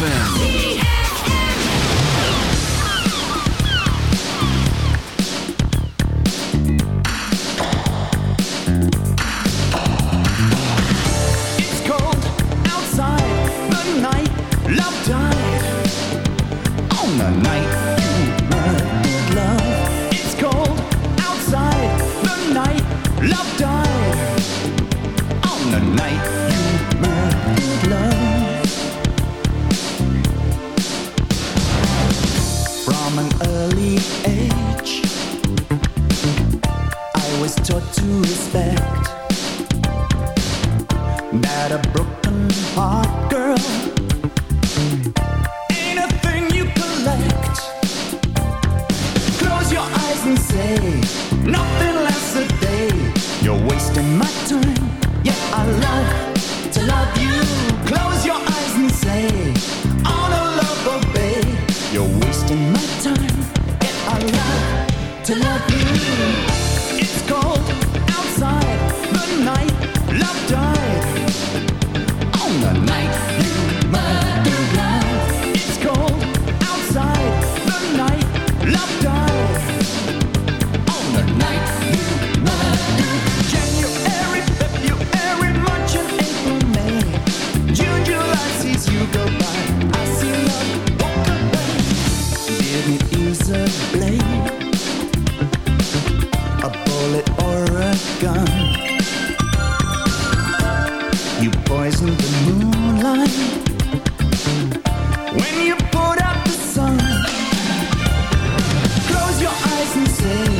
Night you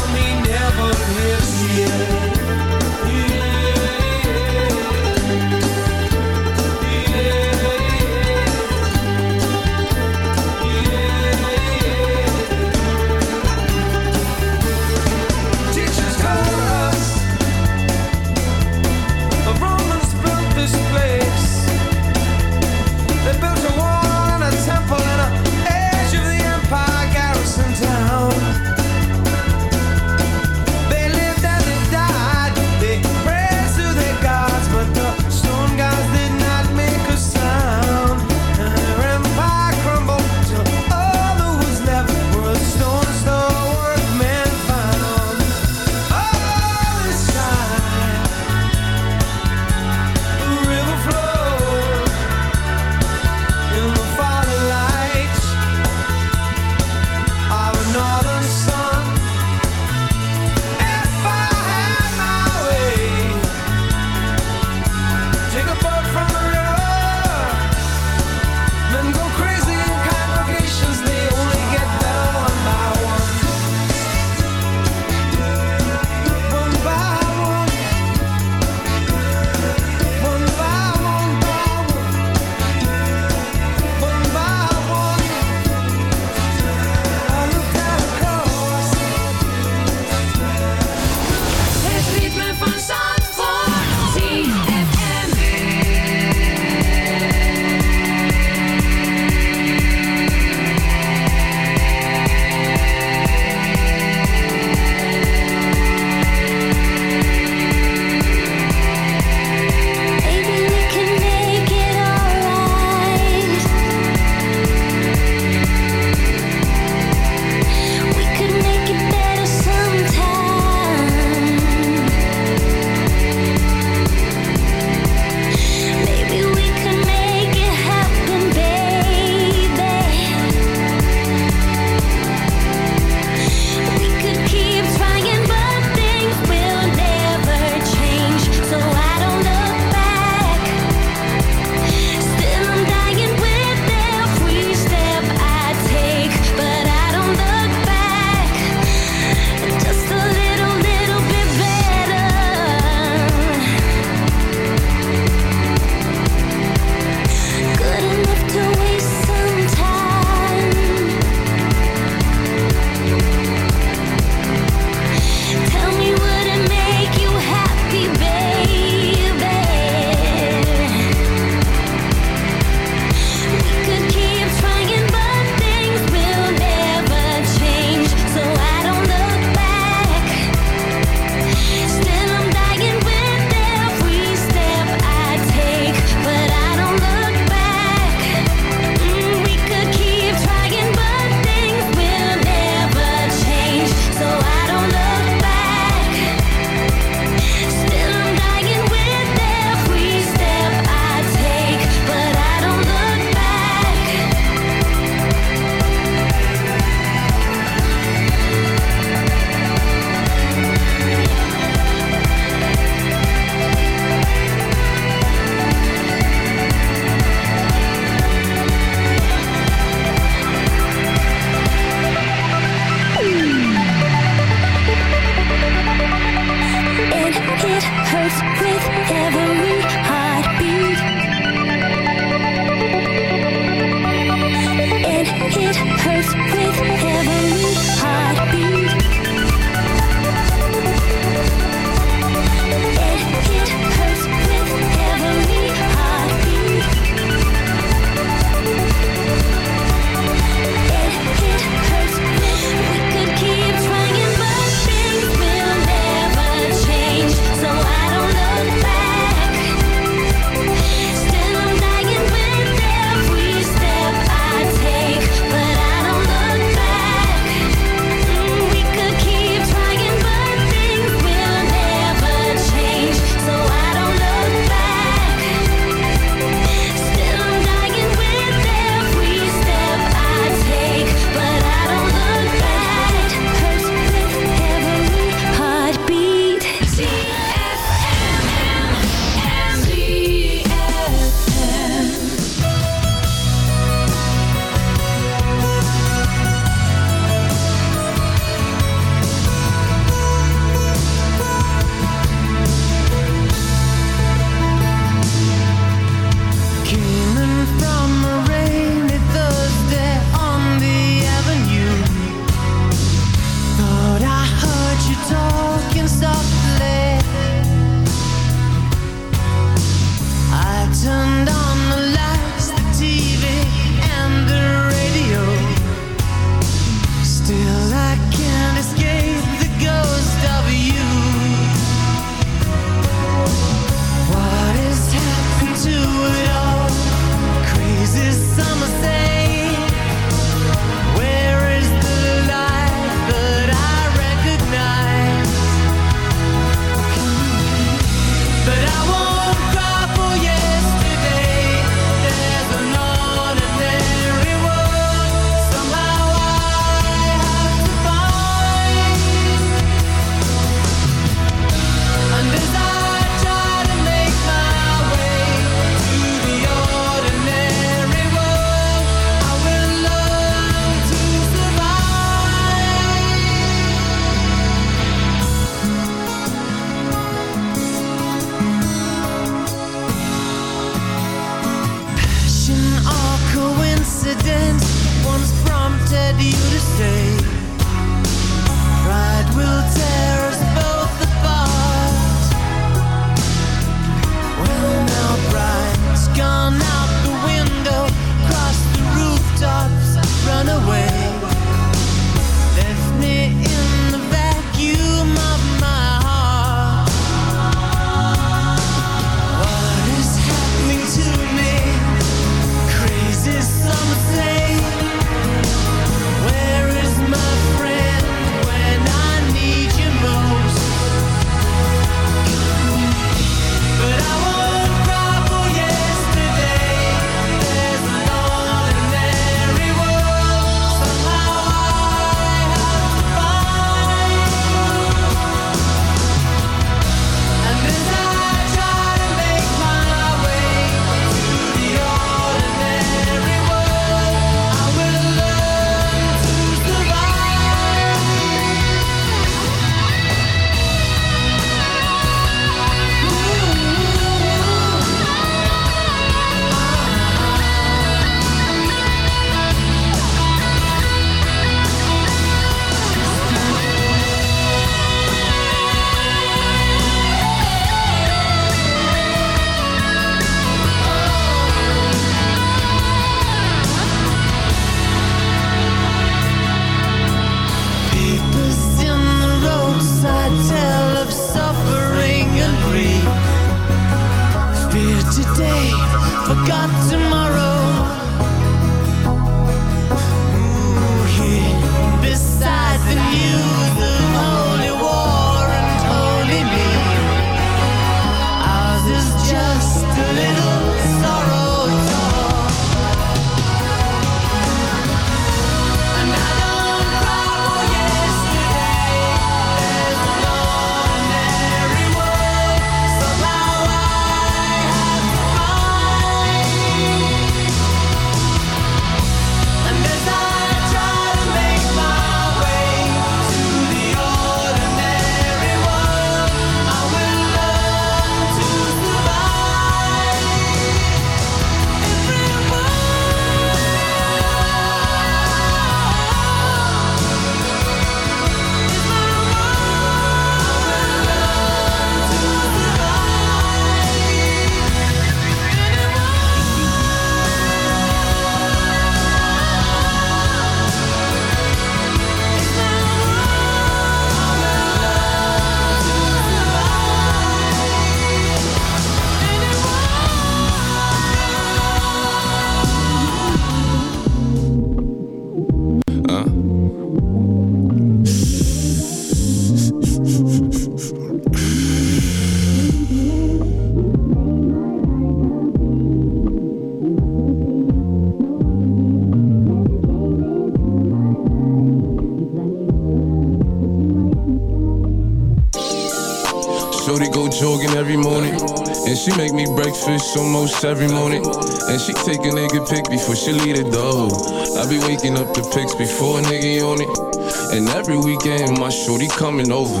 almost every morning. And she take a nigga pic before she leave the door. I be waking up the pics before a nigga on it. And every weekend, my shorty coming over.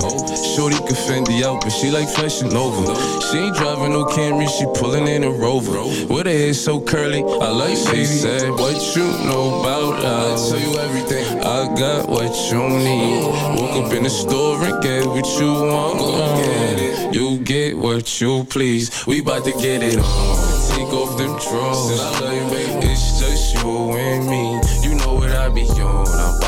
Shorty can fend the out, but she like flashing over. She ain't driving no Camry, she pulling in a Rover. With her hair so curly, I like She said, What you know about us? I tell you everything. I got what you need. Woke up in the store and get what you want. Get you get what you please. We bout to get it on. Take off them drawers. It's just you and me. You know what I be on.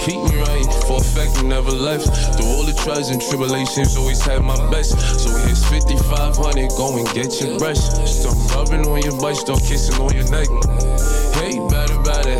keep me right, for a fact you never left. Through all the trials and tribulations, always had my best. So here's 5500, go and get your brush. Stop rubbing on your butt, start kissing on your neck. Hate better,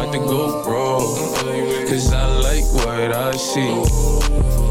About to go wrong. Cause I like what I see.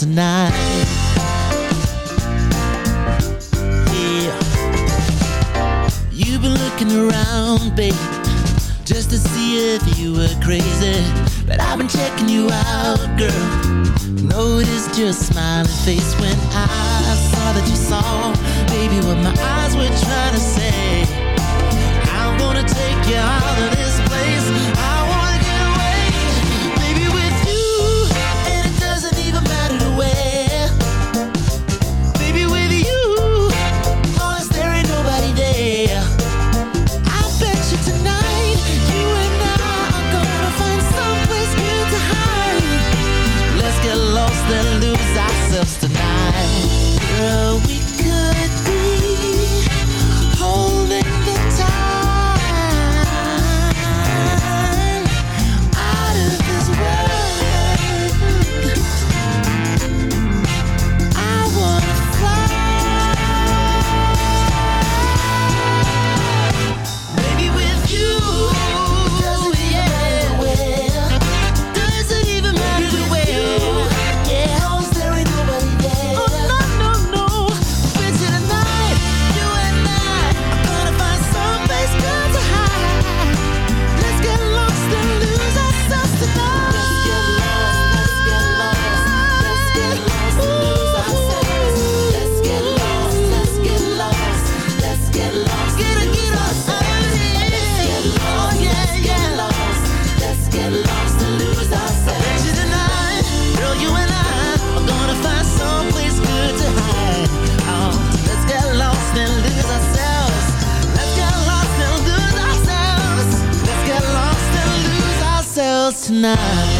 tonight. Yeah. You've been looking around, babe, just to see if you were crazy. But I've been checking you out, girl. Noticed your smiling face when I saw that you saw, baby, with my eyes night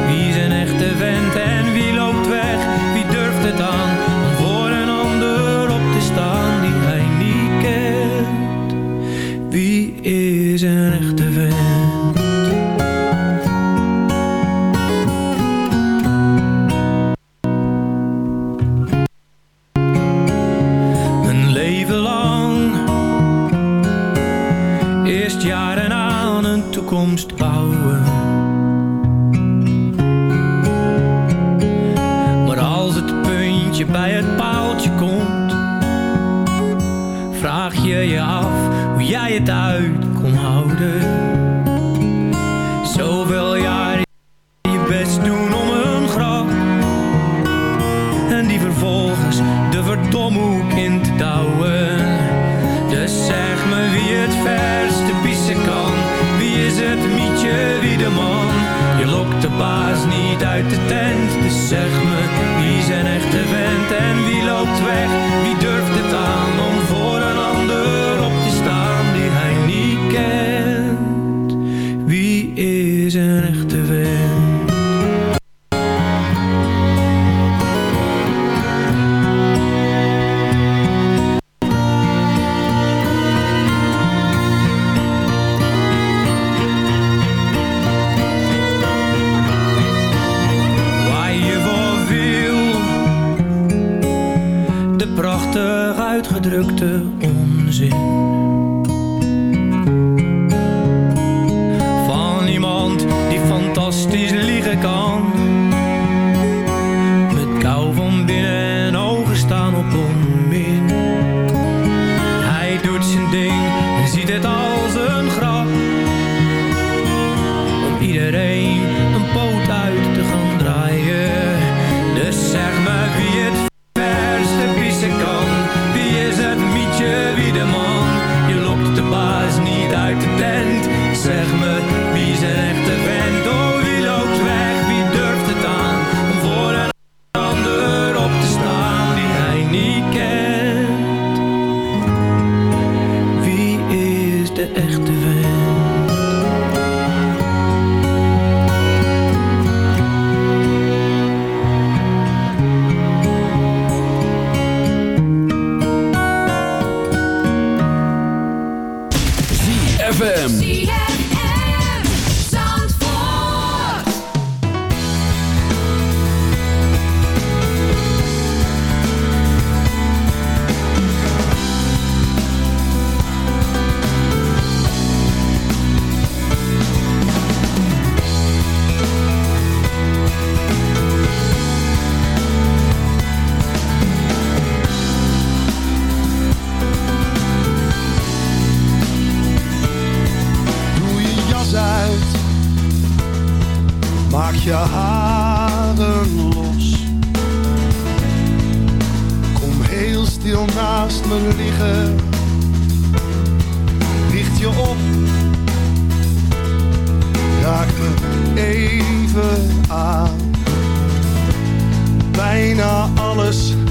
us